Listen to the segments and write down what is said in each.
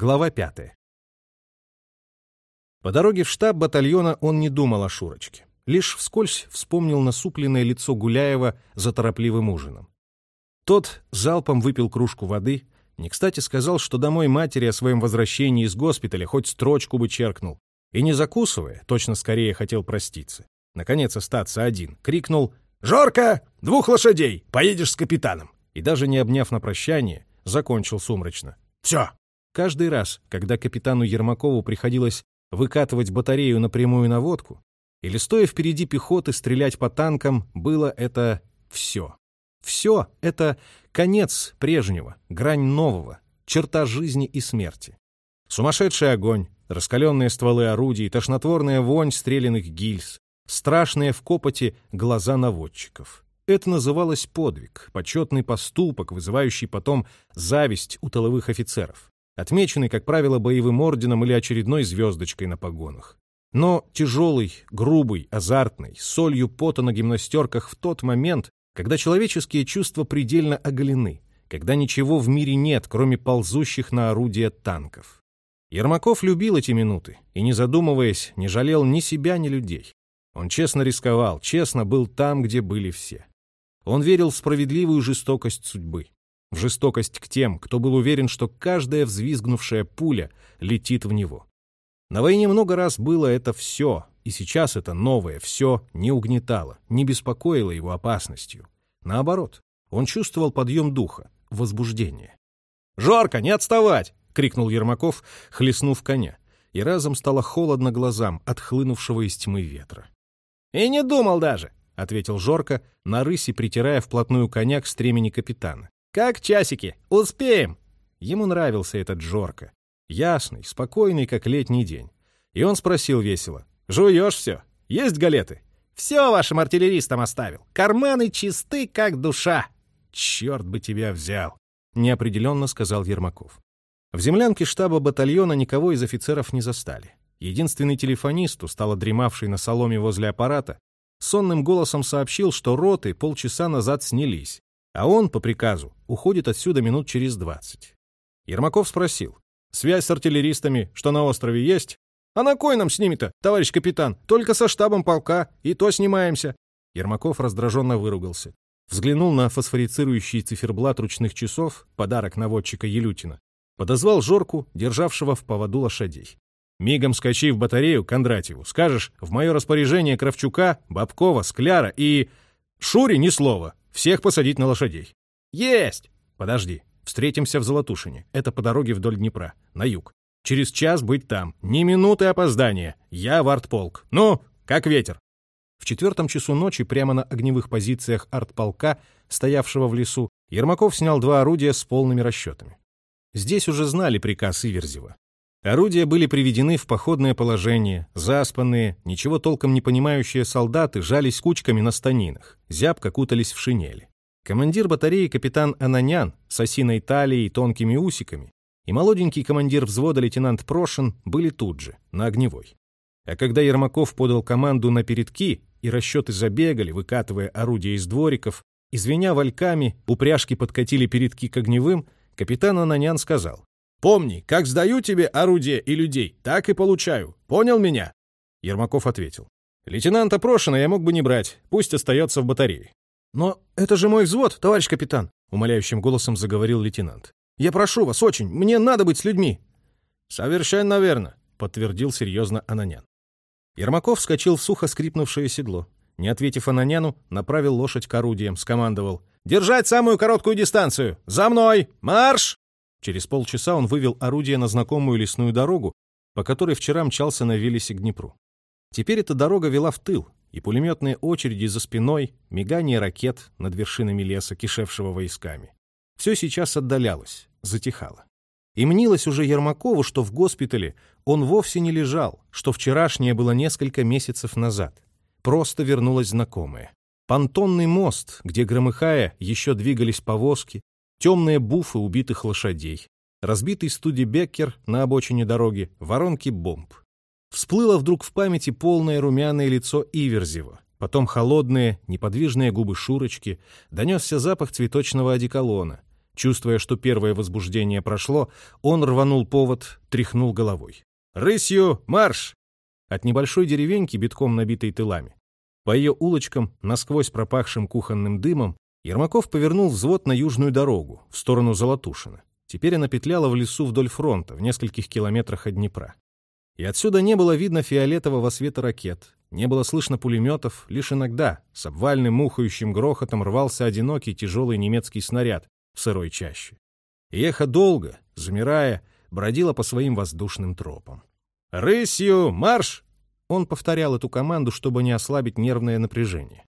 Глава пятая. По дороге в штаб батальона он не думал о Шурочке. Лишь вскользь вспомнил насупленное лицо Гуляева за торопливым ужином. Тот залпом выпил кружку воды, не кстати сказал, что домой матери о своем возвращении из госпиталя хоть строчку бы черкнул. И не закусывая, точно скорее хотел проститься. Наконец остаться один, крикнул «Жорка! Двух лошадей! Поедешь с капитаном!» И даже не обняв на прощание, закончил сумрачно. «Все!» Каждый раз, когда капитану Ермакову приходилось выкатывать батарею на прямую наводку или, стоя впереди пехоты, стрелять по танкам, было это все. Все — это конец прежнего, грань нового, черта жизни и смерти. Сумасшедший огонь, раскаленные стволы орудий, тошнотворная вонь стрелянных гильз, страшные в копоте глаза наводчиков. Это называлось подвиг, почетный поступок, вызывающий потом зависть у тыловых офицеров отмеченный, как правило, боевым орденом или очередной звездочкой на погонах. Но тяжелый, грубый, азартный, солью пота на гимнастерках в тот момент, когда человеческие чувства предельно оголены, когда ничего в мире нет, кроме ползущих на орудия танков. Ермаков любил эти минуты и, не задумываясь, не жалел ни себя, ни людей. Он честно рисковал, честно был там, где были все. Он верил в справедливую жестокость судьбы в жестокость к тем, кто был уверен, что каждая взвизгнувшая пуля летит в него. На войне много раз было это все, и сейчас это новое все не угнетало, не беспокоило его опасностью. Наоборот, он чувствовал подъем духа, возбуждение. «Жорко, не отставать!» — крикнул Ермаков, хлестнув коня, и разом стало холодно глазам от хлынувшего из тьмы ветра. «И не думал даже!» — ответил Жорко, на рысе притирая вплотную коня к стремени капитана. «Как часики? Успеем!» Ему нравился этот Жорко. Ясный, спокойный, как летний день. И он спросил весело. «Жуешь все? Есть галеты?» «Все вашим артиллеристам оставил. Карманы чисты, как душа». «Черт бы тебя взял!» — неопределенно сказал Ермаков. В землянке штаба батальона никого из офицеров не застали. Единственный телефонист, устало дремавший на соломе возле аппарата, сонным голосом сообщил, что роты полчаса назад снялись, а он, по приказу, уходит отсюда минут через двадцать. Ермаков спросил. «Связь с артиллеристами, что на острове, есть?» «А на кой нам с ними-то, товарищ капитан? Только со штабом полка, и то снимаемся». Ермаков раздраженно выругался. Взглянул на фосфорицирующий циферблат ручных часов, подарок наводчика Елютина. Подозвал Жорку, державшего в поводу лошадей. «Мигом скачи в батарею Кондратьеву. Скажешь, в мое распоряжение Кравчука, Бабкова, Скляра и... Шуре ни слова. Всех посадить на лошадей. Есть! Подожди. Встретимся в Золотушине. Это по дороге вдоль Днепра, на юг. Через час быть там. Ни минуты опоздания. Я в артполк. Ну, как ветер. В четвертом часу ночи прямо на огневых позициях артполка, стоявшего в лесу, Ермаков снял два орудия с полными расчетами. Здесь уже знали приказ Иверзева. Орудия были приведены в походное положение, заспанные, ничего толком не понимающие солдаты жались кучками на станинах, зябко кутались в шинели. Командир батареи капитан Ананян с осиной талией и тонкими усиками и молоденький командир взвода лейтенант Прошин были тут же, на огневой. А когда Ермаков подал команду на передки, и расчеты забегали, выкатывая орудия из двориков, извиня вальками, упряжки подкатили передки к огневым, капитан Ананян сказал, Помни, как сдаю тебе орудие и людей, так и получаю. Понял меня?» Ермаков ответил. «Лейтенанта Прошина я мог бы не брать, пусть остается в батарее». «Но это же мой взвод, товарищ капитан», — умоляющим голосом заговорил лейтенант. «Я прошу вас очень, мне надо быть с людьми». «Совершенно верно», — подтвердил серьезно Ананян. Ермаков вскочил в сухо скрипнувшее седло. Не ответив Ананяну, направил лошадь к орудиям, скомандовал. «Держать самую короткую дистанцию! За мной! Марш!» Через полчаса он вывел орудие на знакомую лесную дорогу, по которой вчера мчался на Велесе к Днепру. Теперь эта дорога вела в тыл, и пулеметные очереди за спиной, мигание ракет над вершинами леса, кишевшего войсками. Все сейчас отдалялось, затихало. И мнилось уже Ермакову, что в госпитале он вовсе не лежал, что вчерашнее было несколько месяцев назад. Просто вернулось знакомое. Понтонный мост, где, громыхая, еще двигались повозки, темные буфы убитых лошадей, разбитый студибеккер на обочине дороги, воронки бомб. Всплыло вдруг в памяти полное румяное лицо Иверзева, потом холодные, неподвижные губы Шурочки, донесся запах цветочного одеколона, Чувствуя, что первое возбуждение прошло, он рванул повод, тряхнул головой. «Рысью марш!» От небольшой деревеньки, битком набитой тылами, по ее улочкам, насквозь пропахшим кухонным дымом, Ермаков повернул взвод на южную дорогу, в сторону Золотушина. Теперь она петляла в лесу вдоль фронта, в нескольких километрах от Днепра. И отсюда не было видно фиолетового света ракет, не было слышно пулеметов, лишь иногда с обвальным мухающим грохотом рвался одинокий тяжелый немецкий снаряд в сырой чаще. И эхо долго, замирая, бродило по своим воздушным тропам. «Рысью! Марш!» Он повторял эту команду, чтобы не ослабить нервное напряжение.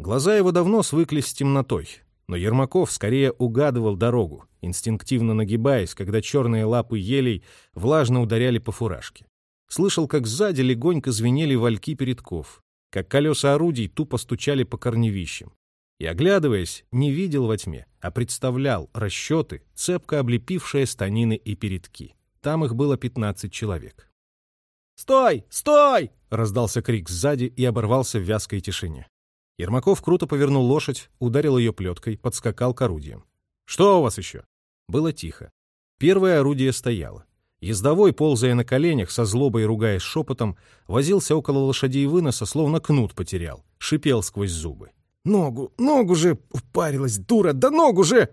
Глаза его давно свыклись с темнотой, но Ермаков скорее угадывал дорогу, инстинктивно нагибаясь, когда черные лапы елей влажно ударяли по фуражке. Слышал, как сзади легонько звенели вальки передков, как колеса орудий тупо стучали по корневищам. И, оглядываясь, не видел во тьме, а представлял расчеты, цепко облепившие станины и передки. Там их было пятнадцать человек. «Стой! Стой!» — раздался крик сзади и оборвался в вязкой тишине. Ермаков круто повернул лошадь, ударил ее плеткой, подскакал к орудиям. «Что у вас еще?» Было тихо. Первое орудие стояло. Ездовой, ползая на коленях, со злобой ругаясь шепотом, возился около лошадей выноса, словно кнут потерял, шипел сквозь зубы. «Ногу, ногу же! Упарилась, дура! Да ногу же!»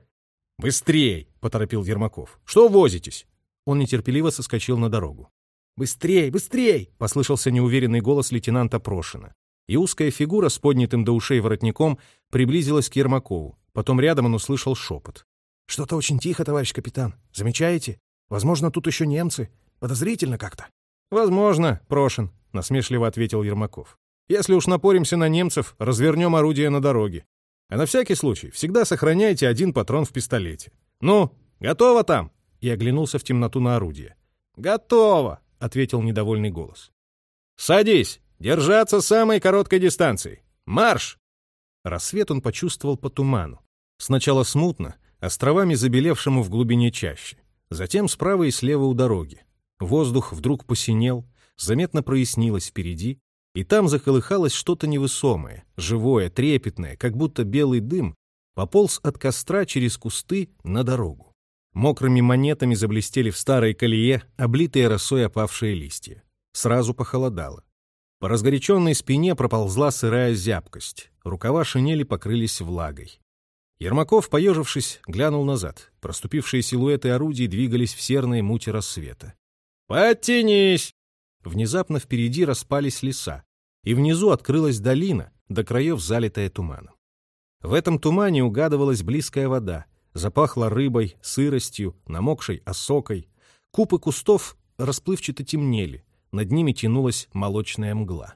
«Быстрей!» — поторопил Ермаков. «Что возитесь?» Он нетерпеливо соскочил на дорогу. «Быстрей, быстрей!» — послышался неуверенный голос лейтенанта Прошина. И узкая фигура с поднятым до ушей воротником приблизилась к Ермакову. Потом рядом он услышал шепот. «Что-то очень тихо, товарищ капитан. Замечаете? Возможно, тут еще немцы. Подозрительно как-то». «Возможно, Прошин», — насмешливо ответил Ермаков. «Если уж напоримся на немцев, развернем орудие на дороге. А на всякий случай всегда сохраняйте один патрон в пистолете. Ну, готово там?» И оглянулся в темноту на орудие. «Готово!» — ответил недовольный голос. «Садись! Держаться самой короткой дистанции! Марш!» Рассвет он почувствовал по туману. Сначала смутно, островами забелевшему в глубине чаще. Затем справа и слева у дороги. Воздух вдруг посинел, заметно прояснилось впереди, и там заколыхалось что-то невысомое, живое, трепетное, как будто белый дым, пополз от костра через кусты на дорогу. Мокрыми монетами заблестели в старой колее, облитые росой опавшие листья. Сразу похолодало. По разгоряченной спине проползла сырая зябкость. Рукава шинели покрылись влагой. Ермаков, поежившись, глянул назад. Проступившие силуэты орудий двигались в серной мути рассвета. «Подтянись!» Внезапно впереди распались леса, и внизу открылась долина, до краев залитая туманом. В этом тумане угадывалась близкая вода — Запахло рыбой, сыростью, намокшей осокой. Купы кустов расплывчато темнели, над ними тянулась молочная мгла.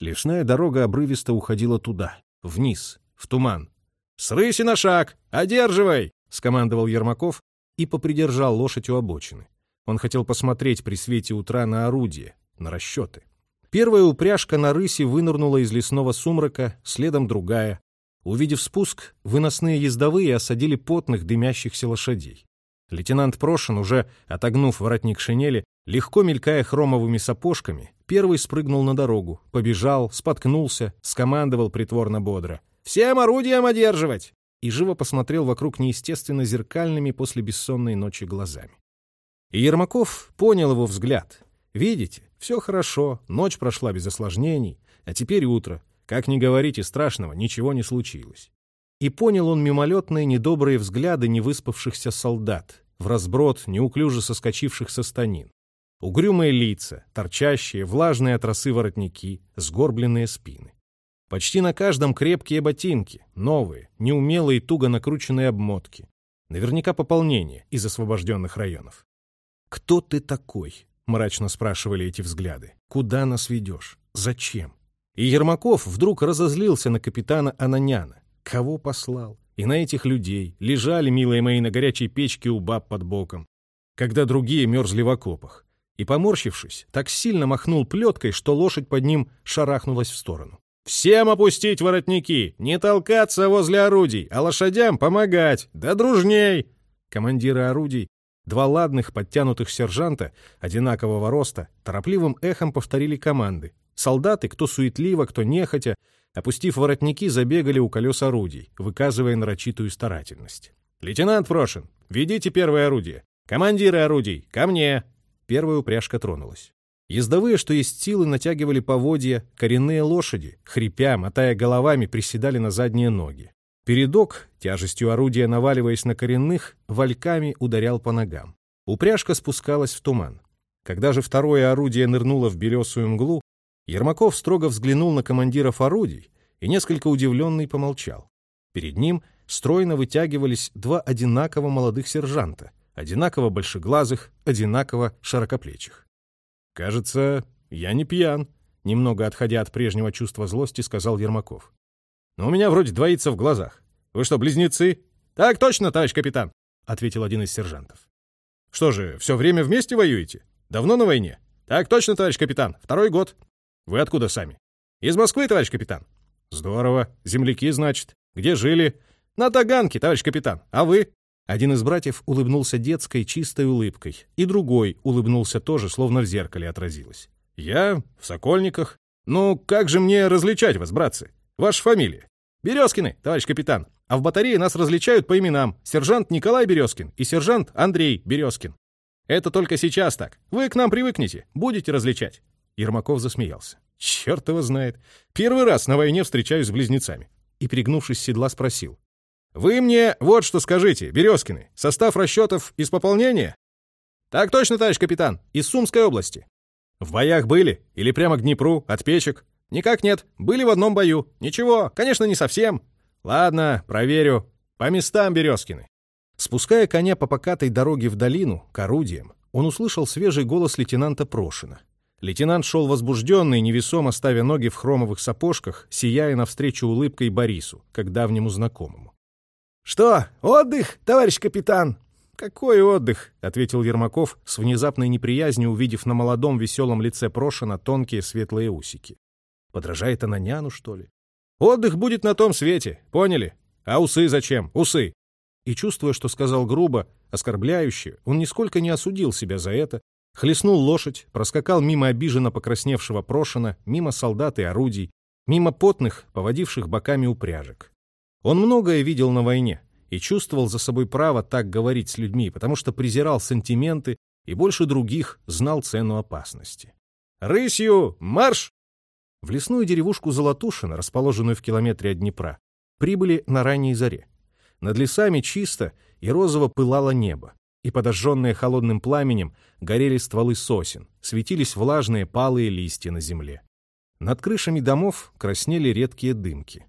Лесная дорога обрывисто уходила туда, вниз, в туман. «С рыси на шаг! Одерживай!» — скомандовал Ермаков и попридержал лошадь у обочины. Он хотел посмотреть при свете утра на орудие, на расчеты. Первая упряжка на рысе вынырнула из лесного сумрака, следом другая. Увидев спуск, выносные ездовые осадили потных дымящихся лошадей. Лейтенант Прошин, уже отогнув воротник шинели, легко мелькая хромовыми сапожками, первый спрыгнул на дорогу, побежал, споткнулся, скомандовал притворно бодро. «Всем орудием одерживать!» и живо посмотрел вокруг неестественно зеркальными после бессонной ночи глазами. И Ермаков понял его взгляд. «Видите, все хорошо, ночь прошла без осложнений, а теперь утро. Как ни говорите страшного, ничего не случилось. И понял он мимолетные недобрые взгляды невыспавшихся солдат, в разброд неуклюже соскочивших со станин. Угрюмые лица, торчащие, влажные от росы воротники, сгорбленные спины. Почти на каждом крепкие ботинки, новые, неумелые туго накрученные обмотки. Наверняка пополнение из освобожденных районов. «Кто ты такой?» — мрачно спрашивали эти взгляды. «Куда нас ведешь? Зачем?» И Ермаков вдруг разозлился на капитана Ананяна. Кого послал? И на этих людей лежали, милые мои, на горячей печке у баб под боком, когда другие мерзли в окопах. И, поморщившись, так сильно махнул плеткой, что лошадь под ним шарахнулась в сторону. «Всем опустить воротники! Не толкаться возле орудий, а лошадям помогать! Да дружней!» Командиры орудий, два ладных подтянутых сержанта, одинакового роста, торопливым эхом повторили команды, Солдаты, кто суетливо, кто нехотя, опустив воротники, забегали у колес орудий, выказывая нарочитую старательность. «Лейтенант Прошин, ведите первое орудие. Командиры орудий, ко мне!» Первая упряжка тронулась. Ездовые, что есть силы, натягивали поводья, коренные лошади, хрипя, мотая головами, приседали на задние ноги. Передок, тяжестью орудия наваливаясь на коренных, вальками ударял по ногам. Упряжка спускалась в туман. Когда же второе орудие нырнуло в белесую мглу, Ермаков строго взглянул на командиров орудий и несколько удивленный помолчал. Перед ним стройно вытягивались два одинаково молодых сержанта, одинаково большеглазых, одинаково широкоплечих. «Кажется, я не пьян», — немного отходя от прежнего чувства злости, сказал Ермаков. «Но у меня вроде двоится в глазах. Вы что, близнецы?» «Так точно, товарищ капитан», — ответил один из сержантов. «Что же, все время вместе воюете? Давно на войне?» «Так точно, товарищ капитан. Второй год». «Вы откуда сами?» «Из Москвы, товарищ капитан». «Здорово. Земляки, значит. Где жили?» «На Таганке, товарищ капитан. А вы?» Один из братьев улыбнулся детской, чистой улыбкой, и другой улыбнулся тоже, словно в зеркале отразилось. «Я? В Сокольниках? Ну, как же мне различать вас, братцы? Ваша фамилия?» «Березкины, товарищ капитан. А в батарее нас различают по именам. Сержант Николай Березкин и сержант Андрей Березкин. Это только сейчас так. Вы к нам привыкнете, будете различать». Ермаков засмеялся. «Черт его знает. Первый раз на войне встречаюсь с близнецами». И, перегнувшись с седла, спросил. «Вы мне вот что скажите, Березкины, состав расчетов из пополнения?» «Так точно, товарищ капитан, из Сумской области». «В боях были? Или прямо к Днепру, от печек?» «Никак нет, были в одном бою. Ничего, конечно, не совсем». «Ладно, проверю. По местам, Березкины». Спуская коня по покатой дороге в долину, к орудиям, он услышал свежий голос лейтенанта Прошина. Лейтенант шел возбужденный, невесомо ставя ноги в хромовых сапожках, сияя навстречу улыбкой Борису, как давнему знакомому. «Что, отдых, товарищ капитан?» «Какой отдых?» — ответил Ермаков, с внезапной неприязнью увидев на молодом веселом лице Прошина тонкие светлые усики. «Подражает она няну, что ли?» «Отдых будет на том свете, поняли? А усы зачем? Усы!» И, чувствуя, что сказал грубо, оскорбляюще, он нисколько не осудил себя за это, хлестнул лошадь, проскакал мимо обиженно покрасневшего Прошина, мимо солдат и орудий, мимо потных, поводивших боками упряжек. Он многое видел на войне и чувствовал за собой право так говорить с людьми, потому что презирал сантименты и больше других знал цену опасности. «Рысью! Марш!» В лесную деревушку Золотушина, расположенную в километре от Днепра, прибыли на ранней заре. Над лесами чисто и розово пылало небо, и подожженные холодным пламенем горели стволы сосен, светились влажные палые листья на земле. Над крышами домов краснели редкие дымки.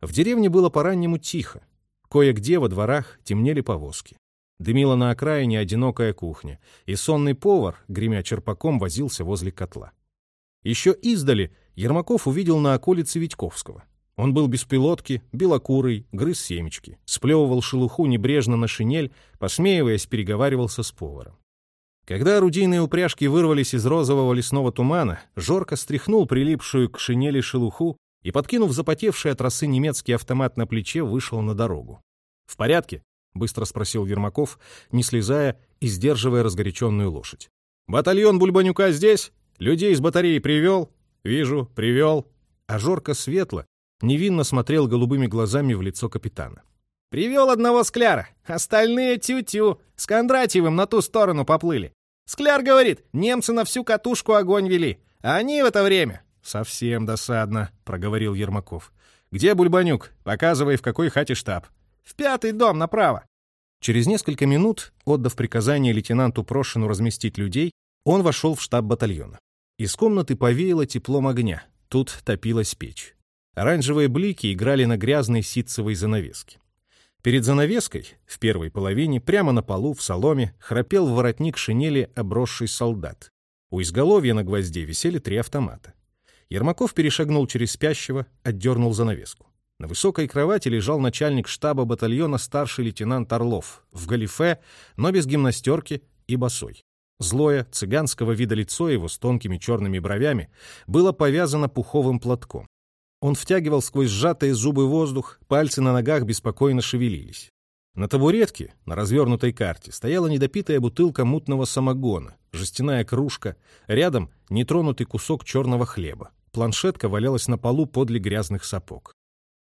В деревне было по-раннему тихо. Кое-где во дворах темнели повозки. Дымила на окраине одинокая кухня, и сонный повар, гремя черпаком, возился возле котла. Еще издали Ермаков увидел на околице Витьковского. Он был без пилотки, белокурый, грыз семечки, сплевывал шелуху небрежно на шинель, посмеиваясь, переговаривался с поваром. Когда орудийные упряжки вырвались из розового лесного тумана, Жорко стряхнул прилипшую к шинели шелуху и, подкинув запотевший от росы немецкий автомат на плече, вышел на дорогу. «В порядке?» — быстро спросил Ермаков, не слезая и сдерживая разгоряченную лошадь. «Батальон Бульбанюка здесь? Людей из батареи привел?» «Вижу, привел». А Жорко светло, невинно смотрел голубыми глазами в лицо капитана. «Привел одного скляра, остальные тю-тю, с Кондратьевым на ту сторону поплыли. Скляр говорит, немцы на всю катушку огонь вели, а они в это время «Совсем досадно», — проговорил Ермаков. «Где Бульбанюк? Показывай, в какой хате штаб». «В пятый дом направо». Через несколько минут, отдав приказание лейтенанту Прошину разместить людей, он вошел в штаб батальона. Из комнаты повеяло теплом огня. Тут топилась печь. Оранжевые блики играли на грязной ситцевой занавеске. Перед занавеской, в первой половине, прямо на полу, в соломе, храпел в воротник шинели обросший солдат. У изголовья на гвозде висели три автомата. Ермаков перешагнул через спящего, отдернул занавеску. На высокой кровати лежал начальник штаба батальона старший лейтенант Орлов, в галифе, но без гимнастерки и босой. Злое, цыганского вида лицо его с тонкими черными бровями было повязано пуховым платком. Он втягивал сквозь сжатые зубы воздух, пальцы на ногах беспокойно шевелились. На табуретке, на развернутой карте, стояла недопитая бутылка мутного самогона, жестяная кружка, рядом нетронутый кусок черного хлеба. Планшетка валялась на полу подле грязных сапог.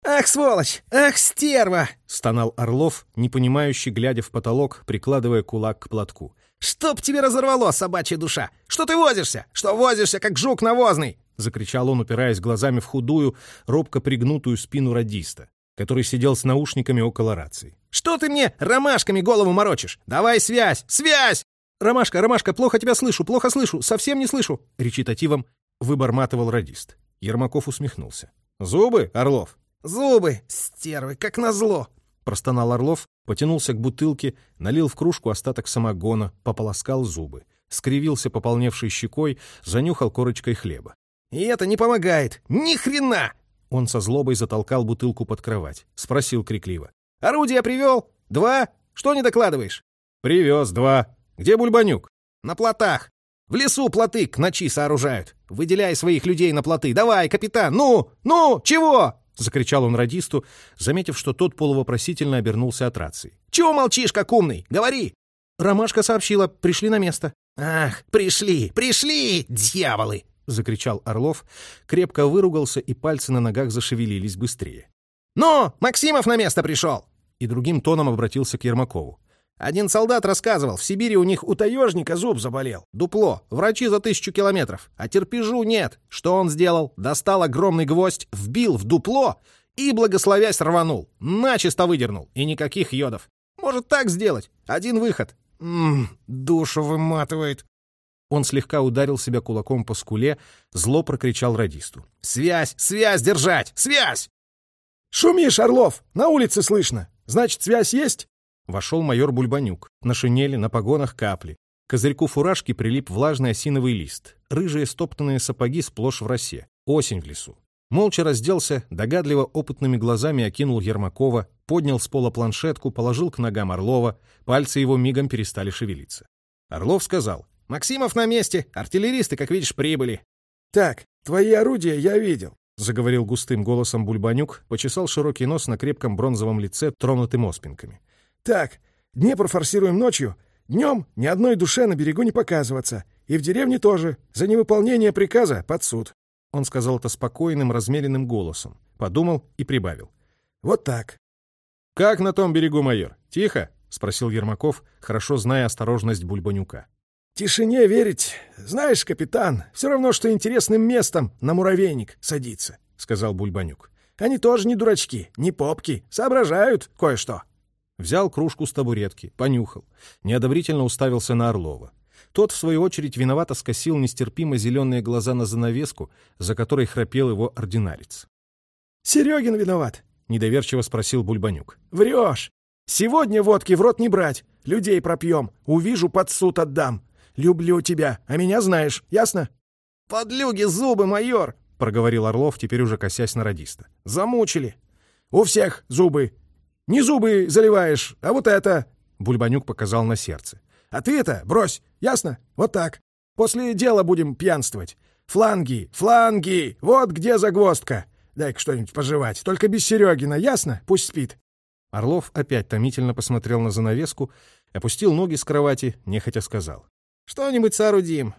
«Ах, сволочь! Ах, стерва!» — стонал Орлов, непонимающий, глядя в потолок, прикладывая кулак к платку. «Чтоб тебе разорвало, собачья душа! Что ты возишься? Что возишься, как жук навозный?» — закричал он, упираясь глазами в худую, робко пригнутую спину радиста, который сидел с наушниками около рации. «Что ты мне ромашками голову морочишь? Давай связь! Связь!» «Ромашка, Ромашка, плохо тебя слышу, плохо слышу, совсем не слышу!» — речитативом выборматывал радист. Ермаков усмехнулся. «Зубы, Орлов?» «Зубы, стервы, как назло!» — простонал Орлов, потянулся к бутылке, налил в кружку остаток самогона, пополоскал зубы, скривился пополневшей щекой, занюхал корочкой хлеба. «И это не помогает! Ни хрена!» Он со злобой затолкал бутылку под кровать, спросил крикливо. «Орудие привел? Два? Что не докладываешь?» «Привез два. Где Бульбанюк?» «На плотах. В лесу плоты к ночи сооружают. Выделяй своих людей на плоты. Давай, капитан! Ну! Ну! Чего?» — закричал он радисту, заметив, что тот полувопросительно обернулся от рации. «Чего молчишь, как умный? Говори!» Ромашка сообщила, пришли на место. «Ах, пришли, пришли, дьяволы!» — закричал Орлов, крепко выругался, и пальцы на ногах зашевелились быстрее. «Ну, Максимов на место пришел!» И другим тоном обратился к Ермакову. Один солдат рассказывал, в Сибири у них у таежника зуб заболел. Дупло. Врачи за тысячу километров. А терпежу нет. Что он сделал? Достал огромный гвоздь, вбил в дупло и, благословясь, рванул. Начисто выдернул. И никаких йодов. Может так сделать? Один выход. Ммм, душу выматывает. Он слегка ударил себя кулаком по скуле, зло прокричал радисту. «Связь! Связь держать! Связь!» «Шумишь, Орлов! На улице слышно! Значит, связь есть?» Вошел майор Бульбанюк. На шинели, на погонах капли. К козырьку фуражки прилип влажный осиновый лист. Рыжие стоптанные сапоги сплошь в росе. Осень в лесу. Молча разделся, догадливо опытными глазами окинул Ермакова, поднял с пола планшетку, положил к ногам Орлова, пальцы его мигом перестали шевелиться. Орлов сказал, «Максимов на месте, артиллеристы, как видишь, прибыли». «Так, твои орудия я видел», — заговорил густым голосом Бульбанюк, почесал широкий нос на крепком бронзовом лице, тронутым оспинками. Так, Днепр форсируем ночью. Днем ни одной душе на берегу не показываться. И в деревне тоже. За невыполнение приказа под суд. Он сказал это спокойным, размеренным голосом. Подумал и прибавил. Вот так. «Как на том берегу, майор? Тихо?» — спросил Ермаков, хорошо зная осторожность Бульбанюка. «Тишине верить. Знаешь, капитан, все равно, что интересным местом на муравейник садиться», — сказал Бульбанюк. «Они тоже не дурачки, не попки, соображают кое-что». Взял кружку с табуретки, понюхал. Неодобрительно уставился на Орлова. Тот, в свою очередь, виновато скосил нестерпимо зеленые глаза на занавеску, за которой храпел его ординарец. «Серегин виноват», — недоверчиво спросил Бульбанюк. «Врешь! Сегодня водки в рот не брать. Людей пропьем. Увижу, под суд отдам. Люблю тебя, а меня знаешь, ясно?» «Подлюги зубы, майор!» — проговорил Орлов, теперь уже косясь на радиста. «Замучили. У всех зубы. Не зубы заливаешь, а вот это...» Бульбанюк показал на сердце. «А ты это брось, ясно? Вот так. После дела будем пьянствовать. Фланги, фланги, вот где загвоздка. Дай-ка что-нибудь пожевать, только без Серегина, ясно? Пусть спит». Орлов опять томительно посмотрел на занавеску, опустил ноги с кровати, нехотя сказал. «Что-нибудь соорудим».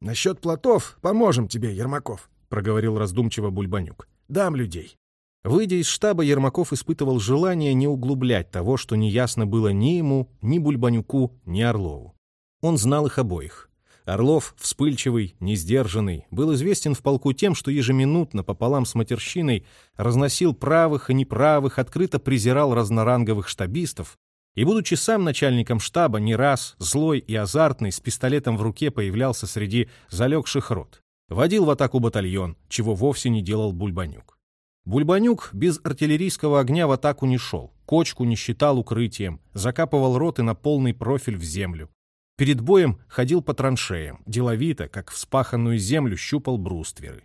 «Насчет плотов поможем тебе, Ермаков», — проговорил раздумчиво Бульбанюк. «Дам людей». Выйдя из штаба, Ермаков испытывал желание не углублять того, что неясно было ни ему, ни Бульбанюку, ни Орлову. Он знал их обоих. Орлов, вспыльчивый, несдержанный, был известен в полку тем, что ежеминутно пополам с матерщиной разносил правых и неправых, открыто презирал разноранговых штабистов, и, будучи сам начальником штаба, не раз, злой и азартный, с пистолетом в руке появлялся среди залегших рот. Водил в атаку батальон, чего вовсе не делал Бульбанюк. Бульбанюк без артиллерийского огня в атаку не шел, кочку не считал укрытием, закапывал роты на полный профиль в землю. Перед боем ходил по траншеям, деловито, как вспаханную землю, щупал брустверы.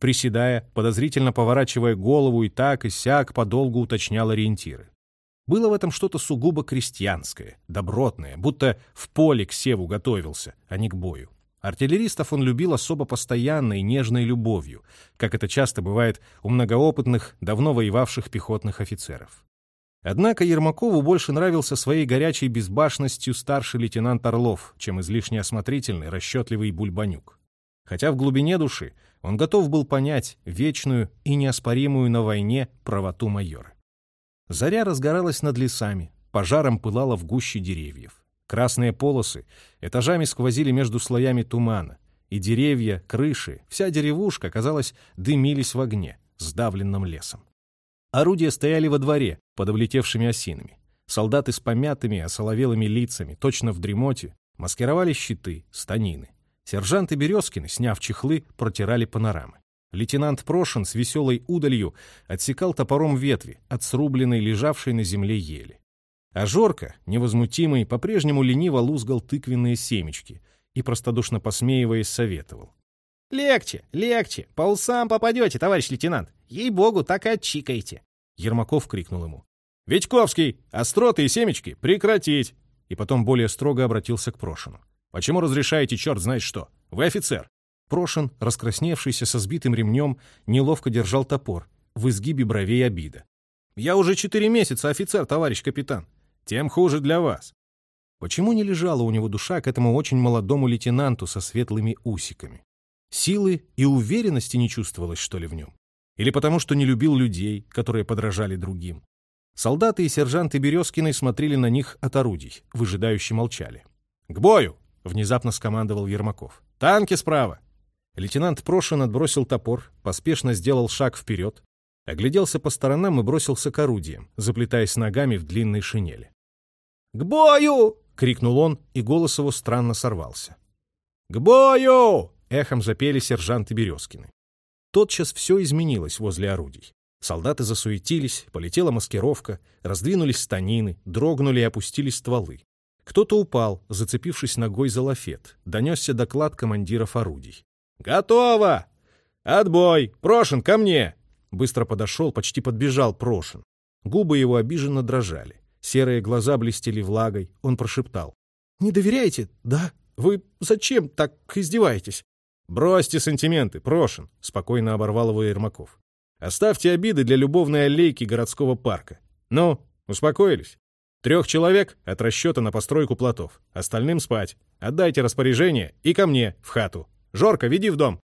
Приседая, подозрительно поворачивая голову и так и сяк, подолгу уточнял ориентиры. Было в этом что-то сугубо крестьянское, добротное, будто в поле к севу готовился, а не к бою. Артиллеристов он любил особо постоянной, нежной любовью, как это часто бывает у многоопытных, давно воевавших пехотных офицеров. Однако Ермакову больше нравился своей горячей безбашенностью старший лейтенант Орлов, чем излишне осмотрительный, расчетливый Бульбанюк. Хотя в глубине души Он готов был понять вечную и неоспоримую на войне правоту майора. Заря разгоралась над лесами, пожаром пылала в гуще деревьев. Красные полосы этажами сквозили между слоями тумана, и деревья, крыши, вся деревушка, казалось, дымились в огне, сдавленном лесом. Орудия стояли во дворе, под облетевшими осинами. Солдаты с помятыми, осоловелыми лицами, точно в дремоте, маскировали щиты, станины. Сержанты Березкины, сняв чехлы, протирали панорамы. Лейтенант Прошин с веселой удалью отсекал топором ветви от срубленной, лежавшей на земле ели. А Жорка, невозмутимый, по-прежнему лениво лузгал тыквенные семечки и, простодушно посмеиваясь, советовал. «Легче, легче, по усам попадете, товарищ лейтенант. Ей-богу, так и отчикаете!» Ермаков крикнул ему. «Витьковский, остроты и семечки прекратить!» И потом более строго обратился к Прошину. Почему разрешаете черт знает что? Вы офицер!» Прошин, раскрасневшийся со сбитым ремнем, неловко держал топор, в изгибе бровей обида. «Я уже четыре месяца офицер, товарищ капитан. Тем хуже для вас». Почему не лежала у него душа к этому очень молодому лейтенанту со светлыми усиками? Силы и уверенности не чувствовалось, что ли, в нем? Или потому, что не любил людей, которые подражали другим? Солдаты и сержанты Березкиной смотрели на них от орудий, выжидающе молчали. «К бою!» внезапно скомандовал Ермаков. «Танки справа!» Лейтенант Прошин отбросил топор, поспешно сделал шаг вперед, огляделся по сторонам и бросился к орудиям, заплетаясь ногами в длинной шинели. «К бою!» — крикнул он, и голос его странно сорвался. «К бою!» — эхом запели сержанты Березкины. Тотчас все изменилось возле орудий. Солдаты засуетились, полетела маскировка, раздвинулись станины, дрогнули и опустились стволы. Кто-то упал, зацепившись ногой за лафет. Донесся доклад командиров орудий. «Готово! Отбой! Прошин, ко мне!» Быстро подошел, почти подбежал Прошин. Губы его обиженно дрожали. Серые глаза блестели влагой. Он прошептал. «Не доверяете, да? Вы зачем так издеваетесь?» «Бросьте сантименты, Прошин», — спокойно оборвал его Ермаков. «Оставьте обиды для любовной аллейки городского парка. Ну, успокоились?» Трех человек от расчета на постройку плотов. Остальным спать. Отдайте распоряжение и ко мне, в хату. Жорка, веди в дом.